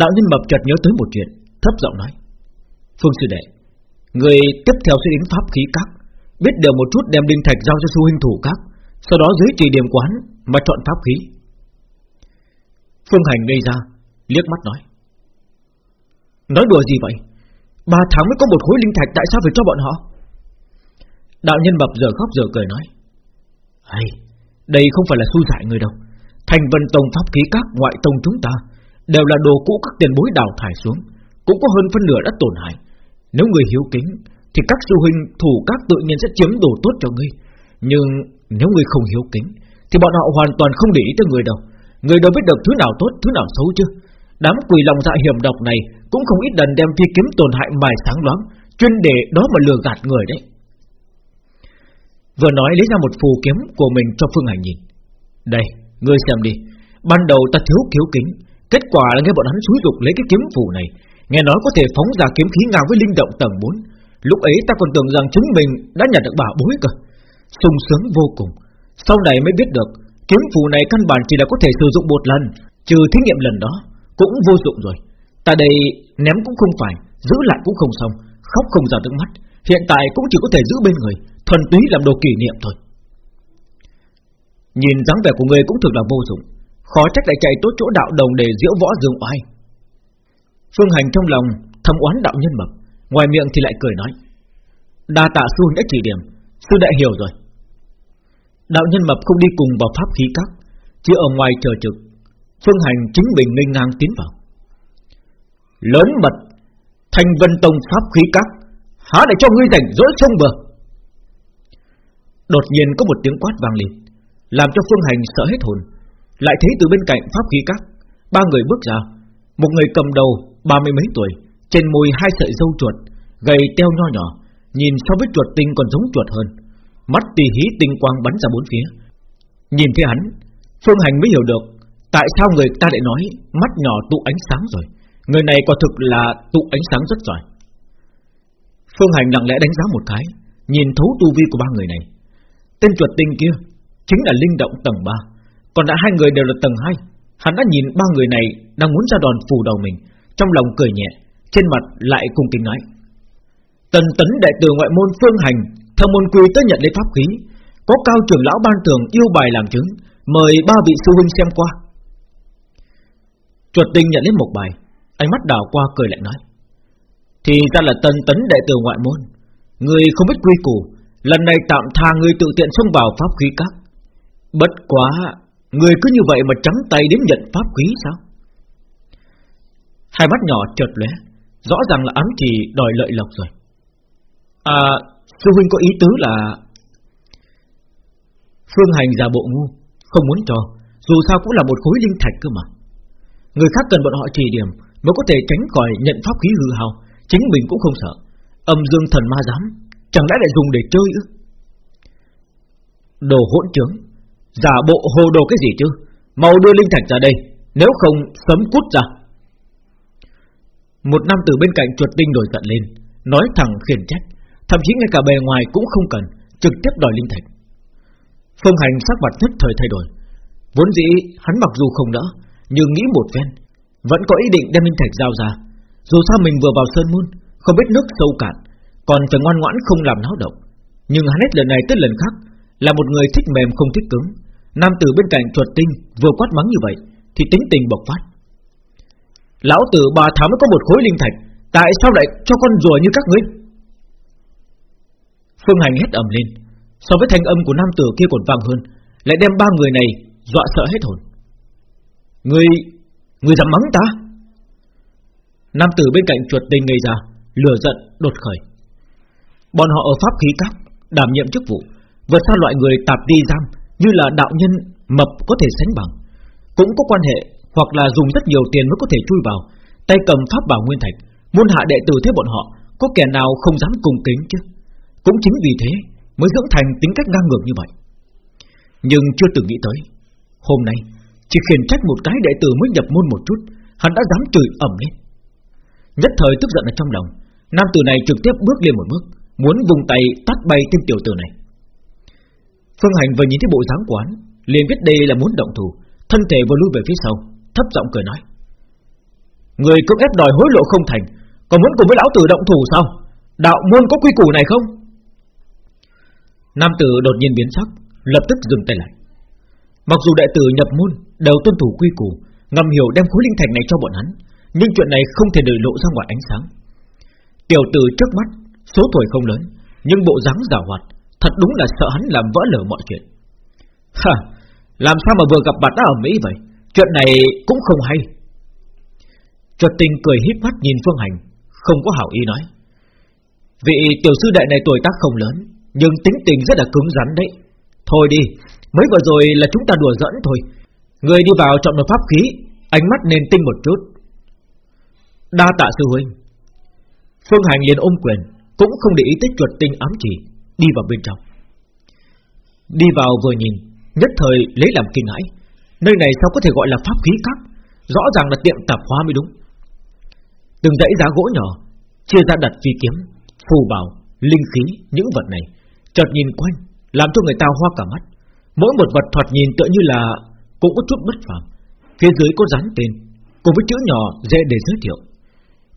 Đạo nhân mập chợt nhớ tới một chuyện, Thấp giọng nói. Phương sư đệ, Người tiếp theo sẽ đến pháp khí các, Biết đều một chút đem đinh thạch giao cho sư huynh thủ các, Sau đó dưới trì điểm quán Mà chọn pháp khí. Phương hành ngây ra, Liếc mắt nói. Nói đùa gì vậy? Ba tháng mới có một khối linh thạch, Tại sao phải cho bọn họ? Đạo nhân mập giờ khóc giờ cười nói. Hay Đây không phải là xui dại người đâu. Thành vân tông pháp khí các ngoại tông chúng ta Đều là đồ cũ các tiền bối đào thải xuống Cũng có hơn phân nửa đã tổn hại. Nếu người hiếu kính Thì các sư huynh thủ các tự nhiên sẽ chiếm đồ tốt cho ngươi. Nhưng nếu ngươi không hiếu kính Thì bọn họ hoàn toàn không để ý tới người đâu. Người đâu biết được thứ nào tốt, thứ nào xấu chứ. Đám quỷ lòng dạ hiểm độc này Cũng không ít lần đem phi kiếm tổn hại mài sáng loáng Chuyên để đó mà lừa gạt người đấy. Vừa nói lấy ra một phù kiếm của mình cho Phương Hành nhìn. Đây, ngươi xem đi. Ban đầu ta thiếu kiếu kính. Kết quả là nghe bọn hắn xúi dục lấy cái kiếm phủ này. Nghe nói có thể phóng ra kiếm khí ngang với linh động tầng 4 Lúc ấy ta còn tưởng rằng chúng mình đã nhận được bảo bối cơ. Sung sướng vô cùng. Sau này mới biết được, Kiếm phù này căn bản chỉ là có thể sử dụng một lần, Trừ thí nghiệm lần đó, Cũng vô dụng rồi. Ta đây ném cũng không phải, Giữ lại cũng không xong, Khóc không ra nước mắt. Hiện tại cũng chỉ có thể giữ bên người, Thuần túy làm đồ kỷ niệm thôi. Nhìn dáng vẻ của người cũng thực là vô dụng. Khó trách lại chạy tốt chỗ đạo đồng để diễu võ dương oai. Phương Hành trong lòng thầm oán đạo nhân mập, Ngoài miệng thì lại cười nói, Đa tạ sư đã chỉ điểm, Sư đã hiểu rồi. Đạo nhân mập không đi cùng vào pháp khí các, Chỉ ở ngoài chờ trực. Phương Hành chính mình ngây ngang tiến vào. Lớn mật Thành Vân Tông pháp khí các, Há để cho ngươi rảnh rỗi sông bờ? Đột nhiên có một tiếng quát vang lên. Làm cho Phương Hành sợ hết hồn. Lại thấy từ bên cạnh pháp khí các, Ba người bước ra. Một người cầm đầu, ba mươi mấy tuổi, Trên môi hai sợi râu chuột, Gầy teo nho nhỏ, Nhìn so với chuột tinh còn giống chuột hơn. Mắt tì hí tinh quang bắn ra bốn phía. Nhìn thấy hắn, Phương Hành mới hiểu được Tại sao người ta lại nói Mắt nhỏ tụ ánh sáng rồi. Người này quả thực là tụ ánh sáng rất giỏi. Phương Hành lặng lẽ đánh giá một cái, Nhìn thấu tu vi của ba người này. Tên chuột tinh kia Chính là linh động tầng 3 Còn đã hai người đều là tầng 2 Hắn đã nhìn ba người này đang muốn ra đòn phủ đầu mình. Trong lòng cười nhẹ, Trên mặt lại cùng kính nói Tần tấn đại tử ngoại môn Phương Hành, Theo môn quy tới nhận lấy pháp khí. Có cao trưởng lão ban tường yêu bài làm chứng, Mời ba vị sư huynh xem qua. Chuột tinh nhận lấy một bài, Ánh mắt đảo qua cười lại nói. Thì ra là tần tấn đại tử ngoại môn, Người không biết quy củ, Lần này tạm tha người tự tiện xông vào pháp khí các. Bất quá, Người cứ như vậy mà trắng tay đến nhận pháp quý sao? Hai mắt nhỏ chợt lóe, Rõ ràng là ám chỉ đòi lợi lộc rồi. À Sư huynh có ý tứ là Phương hành giả bộ ngu, Không muốn cho, Dù sao cũng là một khối linh thạch cơ mà. Người khác cần bọn họ chỉ điểm Mới có thể tránh khỏi nhận pháp khí hư hao, Chính mình cũng không sợ. Âm dương thần ma dám Chẳng lẽ lại dùng để chơi ư? Đồ hỗn trướng. Giả bộ hồ đồ cái gì chứ? Mau đưa linh thạch ra đây, Nếu không sớm cút ra. Một nam tử bên cạnh chuột tinh đổi giận lên, Nói thẳng khiển trách, Thậm chí ngay cả bề ngoài cũng không cần, Trực tiếp đòi linh thạch. Phương hành sắc mặt nhất thời thay đổi, Vốn dĩ hắn mặc dù không đỡ Nhưng nghĩ một phen, Vẫn có ý định đem linh thạch giao ra. Dù sao mình vừa vào sơn môn, Không biết nước sâu cạn, Còn phải ngoan ngoãn không làm náo động. Nhưng hắn hết lần này tới lần khác, Là một người thích mềm không thích cứng. Nam tử bên cạnh chuột tinh vừa quát mắng như vậy Thì tính tình bộc phát. Lão tử bà thảo mới có một khối linh thạch, Tại sao lại cho con rùa như các ngươi? Phương Hành hét ầm lên, So với thanh âm của nam tử kia còn vang hơn, Lại đem ba người này dọa sợ hết hồn. Người Người dám mắng ta? Nam tử bên cạnh chuột tinh ngây ra, Lửa giận đột khởi. Bọn họ ở pháp khí các, Đảm nhiệm chức vụ, Vượt xa loại người tạp đi giam như là đạo nhân mập có thể sánh bằng, Cũng có quan hệ Hoặc là dùng rất nhiều tiền mới có thể chui vào. Tay cầm pháp bảo nguyên thạch Môn hạ đệ tử thế bọn họ, Có kẻ nào không dám cùng kính chứ? Cũng chính vì thế Mới dưỡng thành tính cách ngang ngược như vậy. Nhưng chưa từng nghĩ tới, Hôm nay Chỉ khiển trách một cái đệ tử mới nhập môn một chút, Hắn đã dám chửi ẩm lên. Nhất thời tức giận ở trong lòng, Nam tử này trực tiếp bước lên một bước, Muốn vùng tay tát bay tên tiểu tử này. Phương Hành vừa nhìn thấy bộ dáng quán liền biết đây là muốn động thủ. Thân thể vừa lui về phía sau, Thấp giọng cười nói, Người cưỡng ép đòi hối lộ không thành, Còn muốn cùng với lão tử động thủ sao? Đạo môn có quy củ này không? Nam tử đột nhiên biến sắc, Lập tức dừng tay lại. Mặc dù đại tử nhập môn đều tuân thủ quy củ, Ngầm hiểu đem khối linh thạch này cho bọn hắn, Nhưng chuyện này không thể để lộ ra ngoài ánh sáng. Tiểu tử trước mắt, Số tuổi không lớn, Nhưng bộ dáng giả hoạt Thật đúng là sợ hắn làm vỡ lở mọi chuyện. Ha Làm sao mà vừa gặp mặt đã ở Mỹ vậy? Chuyện này cũng không hay. Chuột tình cười híp mắt nhìn Phương Hành, Không có hảo ý nói. Vị tiểu sư đệ này tuổi tác không lớn, Nhưng tính tình rất là cứng rắn đấy. Thôi đi, Mới vừa rồi là chúng ta đùa giỡn thôi. Người đi vào chọn một pháp khí, Ánh mắt nên tinh một chút. Đa tạ sư huynh. Phương Hành liền ôm quyền, Cũng không để ý tới chuột tinh ám chỉ. Đi vào bên trong. Đi vào vừa nhìn Nhất thời lấy làm kinh hãi. Nơi này sao có thể gọi là pháp khí các Rõ ràng là tiệm tạp hóa mới đúng. Từng dãy giá gỗ nhỏ Chia ra đặt phi kiếm Phù bảo, linh khí, những vật này Chợt nhìn quanh Làm cho người ta hoa cả mắt. Mỗi một vật thoạt nhìn tựa như là Cũng có chút bất phàm. Phía dưới có dán tên Cùng với chữ nhỏ dễ để giới thiệu.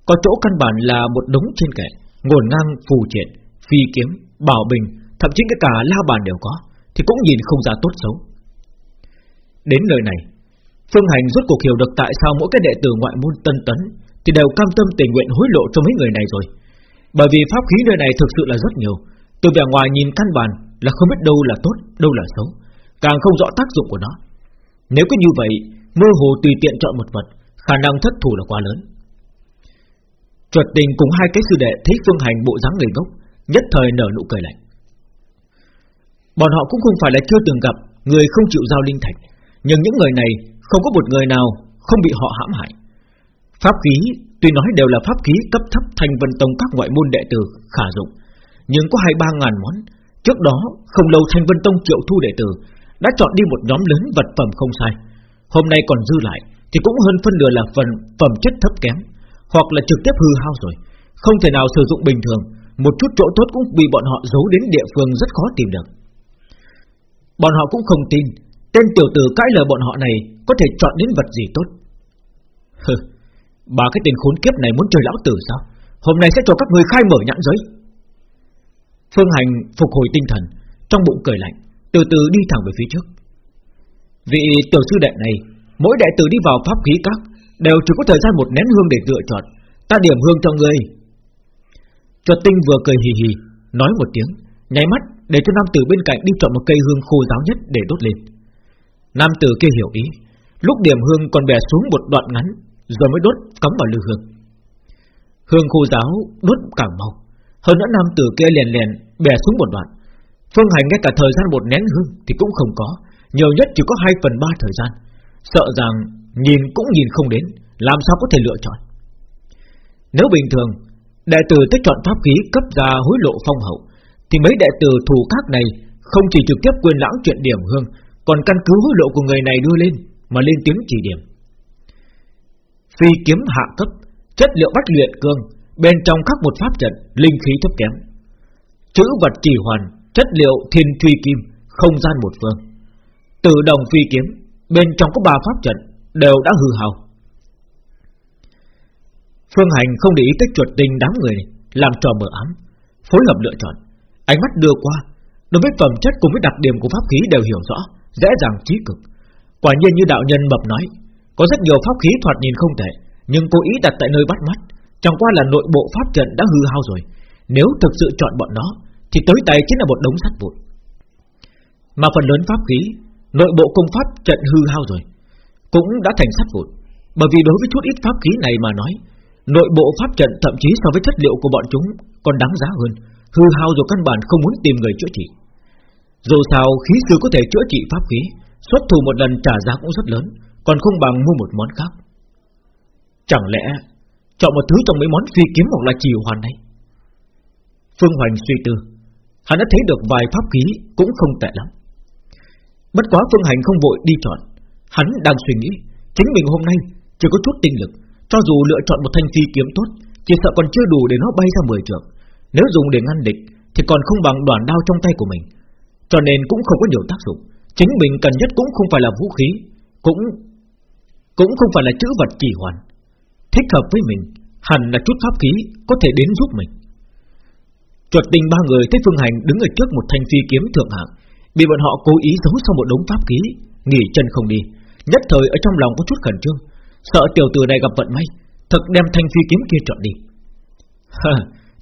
Có chỗ căn bản là một đống trên kệ Ngổn ngang phù triện Phi kiếm, bảo bình Thậm chí cái cả la bàn đều có Thì cũng nhìn không ra tốt xấu. Đến nơi này Phương Hành rốt cuộc hiểu được tại sao mỗi cái đệ tử ngoại môn tân tấn Thì đều cam tâm tình nguyện hối lộ cho mấy người này rồi. Bởi vì pháp khí nơi này thực sự là rất nhiều Từ vẻ ngoài nhìn căn bản là không biết đâu là tốt, đâu là xấu Càng không rõ tác dụng của nó. Nếu cứ như vậy Mơ hồ tùy tiện chọn một vật Khả năng thất thủ là quá lớn. Chuột tình cùng hai cái sư đệ Thấy phương hành bộ dáng người gốc Nhất thời nở nụ cười lạnh. Bọn họ cũng không phải là chưa từng gặp Người không chịu giao linh thạch, Nhưng những người này không có một người nào Không bị họ hãm hại. Pháp khí, tuy nói đều là pháp khí cấp thấp Thành vân tông các ngoại môn đệ tử khả dụng, Nhưng có hai ba ngàn món. Trước đó, không lâu Thanh Vân Tông triệu thu đệ tử Đã chọn đi một nhóm lớn vật phẩm không sai. Hôm nay còn dư lại Thì cũng hơn phân nửa là phần phẩm chất thấp kém, Hoặc là trực tiếp hư hao rồi, Không thể nào sử dụng bình thường. Một chút chỗ tốt cũng bị bọn họ giấu đến địa phương rất khó tìm được. Bọn họ cũng không tin Tên tiểu tử cãi lời bọn họ này Có thể chọn đến vật gì tốt. Hừ Ba cái tên khốn kiếp này muốn chơi lão tử sao? Hôm nay sẽ cho các người khai mở nhãn giới. Phương Hành phục hồi tinh thần, Trong bụng cười lạnh, Từ từ đi thẳng về phía trước. Vị tiểu sư đệ này, Mỗi đệ tử đi vào pháp khí các Đều chỉ có thời gian một nén hương để lựa chọn, Ta điểm hương cho ngươi. Chuột tinh vừa cười hì hì, Nói một tiếng, Nháy mắt để cho nam tử bên cạnh đi chọn một cây hương khô giáo nhất để đốt lên. Nam tử kia hiểu ý, Lúc điểm hương còn bè xuống một đoạn ngắn, Rồi mới đốt cắm vào lư hương. Hương khô giáo đốt càng mau, Hơn nữa nam tử kia liền liền bè xuống một đoạn. Phương Hành ngay cả thời gian một nén hương Thì cũng không có, Nhiều nhất chỉ có 2 phần 3 thời gian. Sợ rằng nhìn cũng nhìn không đến, Làm sao có thể lựa chọn? Nếu bình thường Đệ tử tới chọn pháp khí cấp ra hối lộ phong hậu, Thì mấy đệ tử thù khác này Không chỉ trực tiếp quên lãng chuyện điểm hương, Còn căn cứ hối lộ của người này đưa lên Mà lên tiếng chỉ điểm. Phi kiếm hạ cấp Chất liệu bách luyện cương, Bên trong khắc một pháp trận, Linh khí thấp kém. Chữ vật chỉ hoàn, Chất liệu thiên truy kim, Không gian một phương. Từ đồng phi kiếm, Bên trong có ba pháp trận, Đều đã hư hao Phương Hành không để ý tới chuột tình đám người này, Làm trò mở ám Phối hợp lựa chọn. Ánh mắt đưa qua Đối với phẩm chất cùng với đặc điểm của pháp khí đều hiểu rõ Dễ dàng trí cực. Quả nhiên như đạo nhân mập nói Có rất nhiều pháp khí thoạt nhìn không tệ Nhưng cố ý đặt tại nơi bắt mắt Chẳng qua là nội bộ pháp trận đã hư hao rồi. Nếu thực sự chọn bọn nó Thì tới tay chính là một đống sắt vụn. Mà phần lớn pháp khí Nội bộ công pháp trận hư hao rồi Cũng đã thành sắt vụn. Bởi vì đối với chút ít pháp khí này mà nói Nội bộ pháp trận thậm chí so với chất liệu của bọn chúng Còn đáng giá hơn. Hư hao rồi căn bản không muốn tìm người chữa trị. Dù sao, khí sư có thể chữa trị pháp khí, Xuất thủ một lần trả giá cũng rất lớn, Còn không bằng mua một món khác. Chẳng lẽ Chọn một thứ trong mấy món phi kiếm hoặc là trì hoàn này Phương Hoành suy tư, Hắn đã thấy được vài pháp khí Cũng không tệ lắm. Bất quá Phương Hành không vội đi chọn, Hắn đang suy nghĩ, Chính mình hôm nay chưa có chút tinh lực cho dù lựa chọn một thanh phi kiếm tốt, Chỉ sợ còn chưa đủ để nó bay ra 10 trượng. Nếu dùng để ngăn địch, Thì còn không bằng đoạn đao trong tay của mình. Cho nên cũng không có nhiều tác dụng. Chính mình cần nhất cũng không phải là vũ khí, Cũng Cũng không phải là chữ vật chỉ hoàn. Thích hợp với mình, Hẳn là chút pháp khí có thể đến giúp mình. Chuột tình ba người thấy Phương Hành đứng ở trước một thanh phi kiếm thượng hạng, Bị bọn họ cố ý giấu sau một đống pháp khí, Nghỉ chân không đi. Nhất thời ở trong lòng có chút khẩn trương. Sợ tiểu tử này gặp vận may Thật đem thanh phi kiếm kia chọn đi.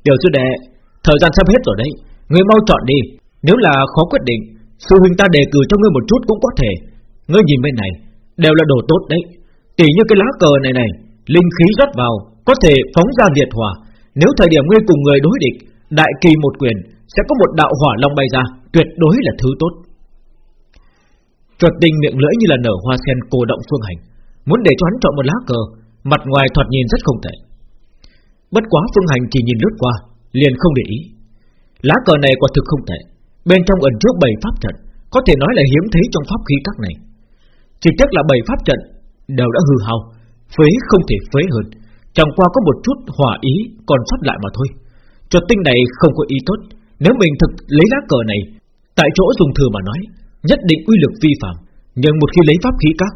Tiểu sư đệ, Thời gian sắp hết rồi đấy, Ngươi mau chọn đi. Nếu là khó quyết định, Sư huynh ta đề cử cho ngươi một chút cũng có thể. Ngươi nhìn bên này, Đều là đồ tốt đấy. Tỷ như cái lá cờ này này, Linh khí rót vào, Có thể phóng ra liệt hỏa. Nếu thời điểm ngươi cùng người đối địch, Đại kỳ một quyền, Sẽ có một đạo hỏa long bay ra, Tuyệt đối là thứ tốt. Chuột tinh miệng lưỡi như là nở hoa sen cô động phương hành. Muốn để cho hắn chọn một lá cờ, Mặt ngoài thoạt nhìn rất không tệ. Bất quá phương hành chỉ nhìn lướt qua, Liền không để ý. Lá cờ này quả thực không tệ, Bên trong ẩn trước bảy pháp trận, Có thể nói là hiếm thấy trong pháp khí các này. Chỉ tiếc là bảy pháp trận Đều đã hư hao, Phế không thể phế hơn. Chẳng qua có một chút hòa ý còn sót lại mà thôi. Cho tinh này không có ý tốt, Nếu mình thực lấy lá cờ này, Tại chỗ dùng thừa mà nói, Nhất định uy lực vi phạm Nhưng một khi lấy pháp khí các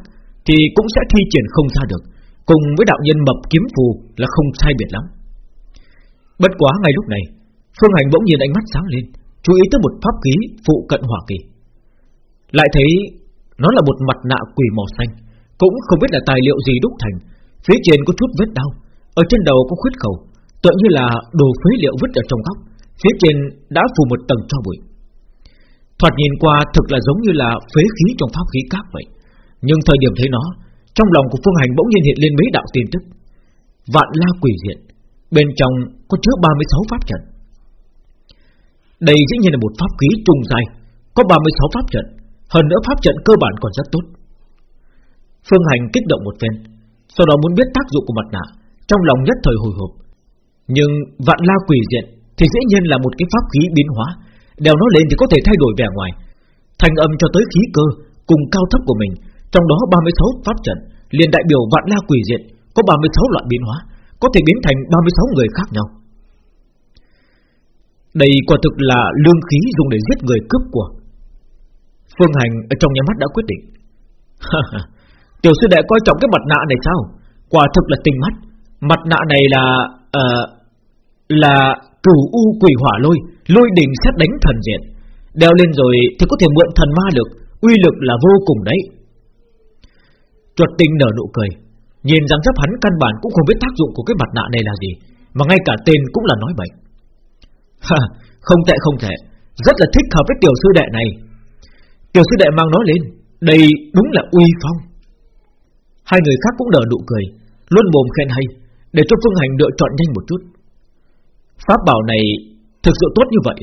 thì cũng sẽ thi triển không ra được. Cùng với đạo nhân mập kiếm phù là không sai biệt lắm. Bất quá ngay lúc này, Phương Hành bỗng nhiên ánh mắt sáng lên, Chú ý tới một pháp khí phụ cận hỏa kỳ. Lại thấy Nó là một mặt nạ quỷ màu xanh, Cũng không biết là tài liệu gì đúc thành, Phía trên có chút vết đau, Ở trên đầu có khuyết khẩu, Tựa như là đồ phế liệu vứt ở trong góc, Phía trên đã phủ một tầng cho bụi. Thoạt nhìn qua thực là giống như là phế khí trong pháp khí các vậy. Nhưng thời điểm thấy nó, Trong lòng của Phương Hành bỗng nhiên hiện lên mấy đạo tin tức. Vạn la quỷ diện, Bên trong có chứa 36 pháp trận. Đây dĩ nhiên là một pháp khí trùng dài Có 36 pháp trận, Hơn nữa pháp trận cơ bản còn rất tốt. Phương Hành kích động một phen, Sau đó muốn biết tác dụng của mặt nạ, Trong lòng nhất thời hồi hộp. Nhưng vạn la quỷ diện Thì dĩ nhiên là một cái pháp khí biến hóa Đèo nó lên thì có thể thay đổi vẻ ngoài, Thành âm cho tới khí cơ Cùng cao thấp của mình trong đó 36 pháp trận liền đại biểu vạn la quỷ diện Có 36 loại biến hóa Có thể biến thành 36 người khác nhau. Đây quả thực là lương khí dùng để giết người cướp của. Phương Hành ở trong nhà mắt đã quyết định. Tiểu sư đệ coi trọng cái mặt nạ này sao? Quả thực là tinh mắt. Mặt nạ này là uh, Là cửu u quỷ hỏa lôi Lôi đỉnh xét đánh thần diện. Đeo lên rồi thì có thể mượn thần ma lực Uy lực là vô cùng đấy. Chuột tinh nở nụ cười. Nhìn rằng chấp hắn căn bản cũng không biết tác dụng của cái mặt nạ này là gì Mà ngay cả tên cũng là nói bậy. Ha, không tệ không tệ. Rất là thích hợp với tiểu sư đệ này. Tiểu sư đệ mang nó lên. Đây đúng là uy phong. Hai người khác cũng nở nụ cười Luôn mồm khen hay Để cho Phương Hành lựa chọn nhanh một chút. Pháp bảo này thực sự tốt như vậy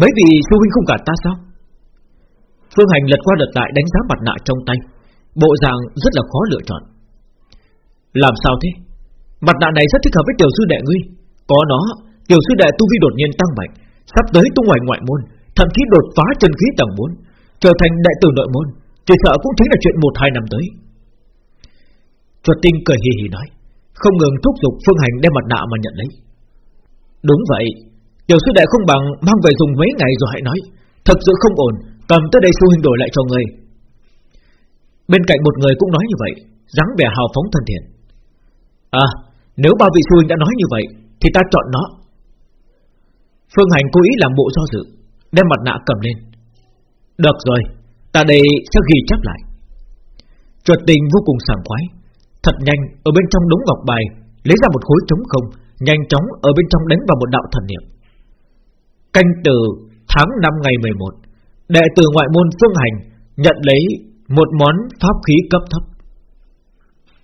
Mấy vị sư huynh không cả ta sao? Phương Hành lật qua lật lại đánh giá mặt nạ trong tay. Bộ dạng rất là khó lựa chọn. Làm sao thế? Mặt nạ này rất thích hợp với tiểu sư đệ ngươi. Có nó, Tiểu sư đệ tu vi đột nhiên tăng mạnh, Sắp tới tung ngoài ngoại môn, Thậm chí đột phá chân khí tầng 4 Trở thành đại tử nội môn, Chỉ sợ cũng chính là chuyện một hai năm tới. Chuột tinh cười hì hì nói, Không ngừng thúc giục Phương Hành đem mặt nạ mà nhận lấy. Đúng vậy, Tiểu sư đệ không bằng mang về dùng mấy ngày rồi hãy nói, Thật sự không ổn, Cầm tới đây sư huynh đổi lại cho người Bên cạnh một người cũng nói như vậy, dáng vẻ hào phóng thân thiện. À nếu ba vị sư huynh đã nói như vậy, Thì ta chọn nó. Phương Hành cố ý làm bộ do dự, Đem mặt nạ cầm lên. Được rồi, Ta đây sẽ ghi chép lại. Chuột tình vô cùng sảng khoái, Thật nhanh ở bên trong đống ngọc bài, Lấy ra một khối trống không, Nhanh chóng ở bên trong đánh vào một đạo thần niệm. Canh từ tháng 5 ngày 11 Đệ tử ngoại môn Phương Hành Nhận lấy một món pháp khí cấp thấp.